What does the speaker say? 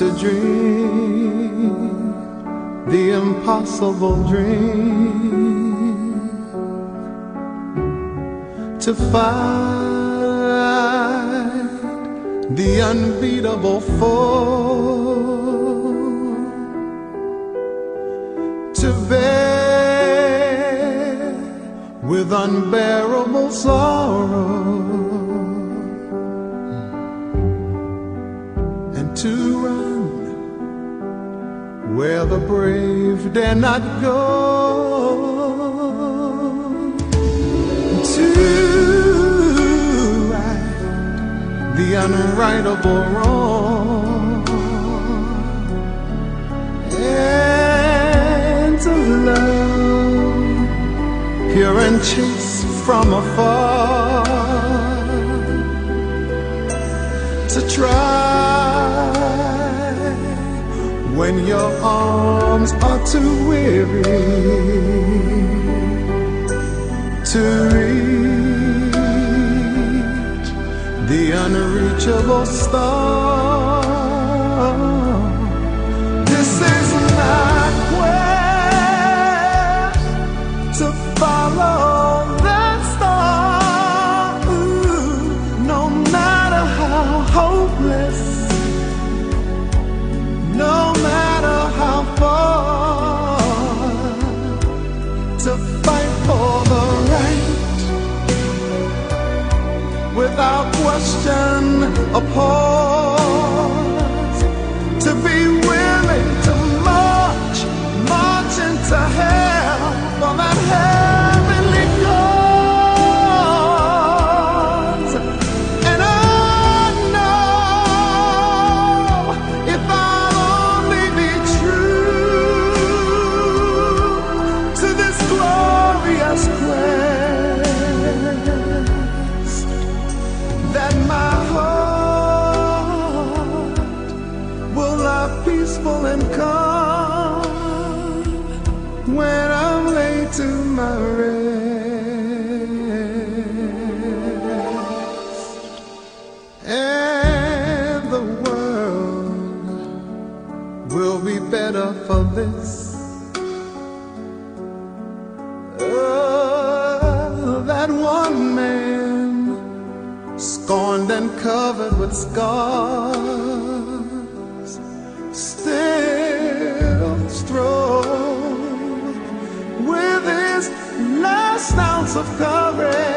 to dream the impossible dream. To fight the unbeatable foe to bear with unbearable sorrow. And to run where the brave dare not go. To right the unrightable wrong and to love pure and chaste from afar. To try when your arms are too weary to reach the unreachable star. This is my quest to follow without question a and when I'm laid to my rest and the world will be better for this. Oh, that one man, scorned and covered with scars, still strong with his last ounce of courage